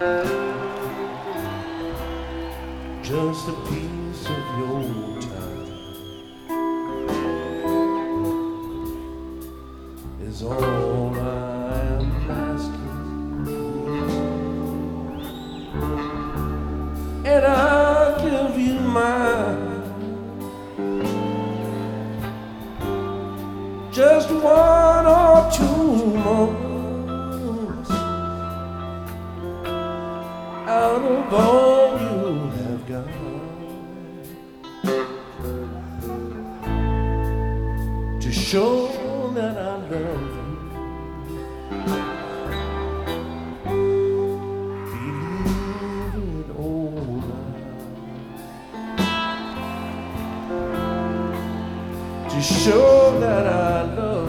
Just a piece of your time is all I am asking, and I'll give you mine. Just one or two more. out of all you have got to show that I love you. Believe it all now. To show that I love.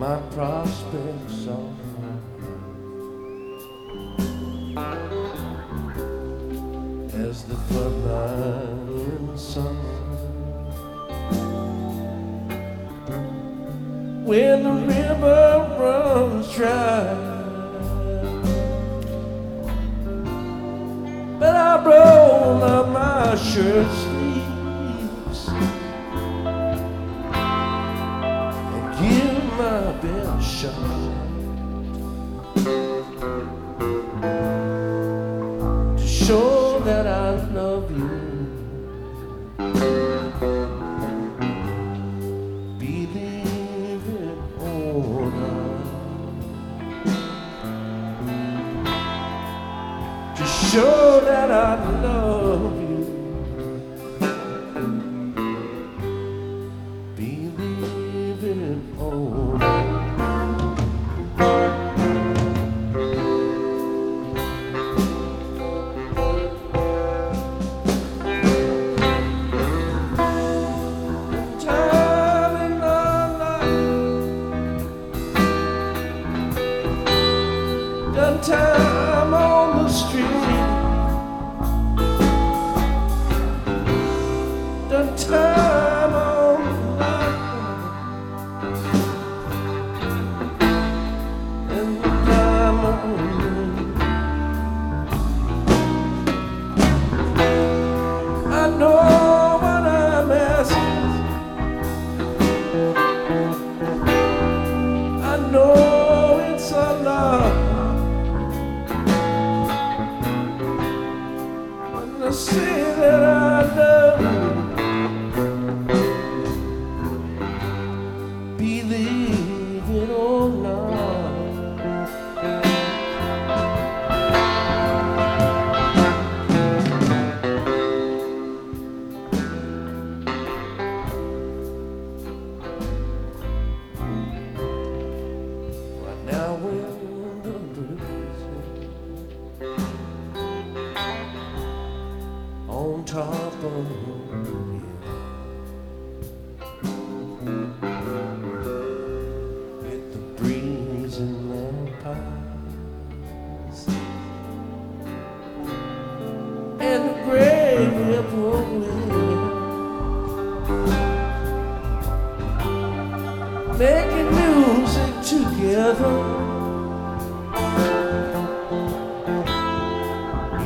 my prospects are fine as the floodlight in the sun. When the river runs dry. but I roll up my shirts that I love you. Believe in all. você.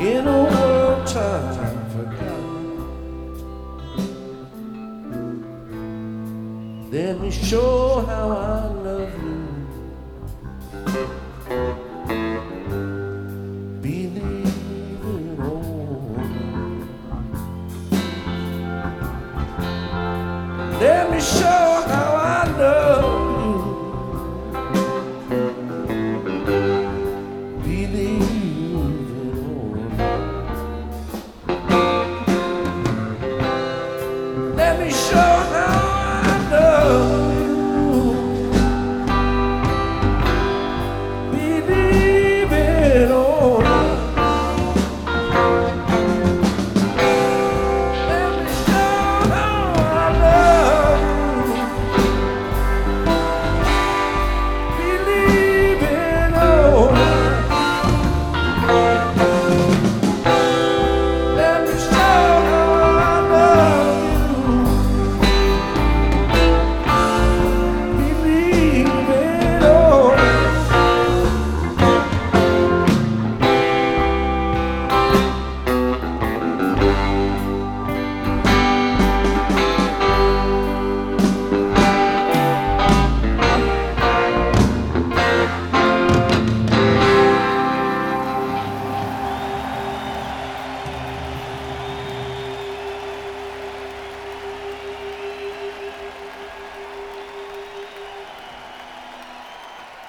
in a world time forgotten. Let me show how I love you. Let me show.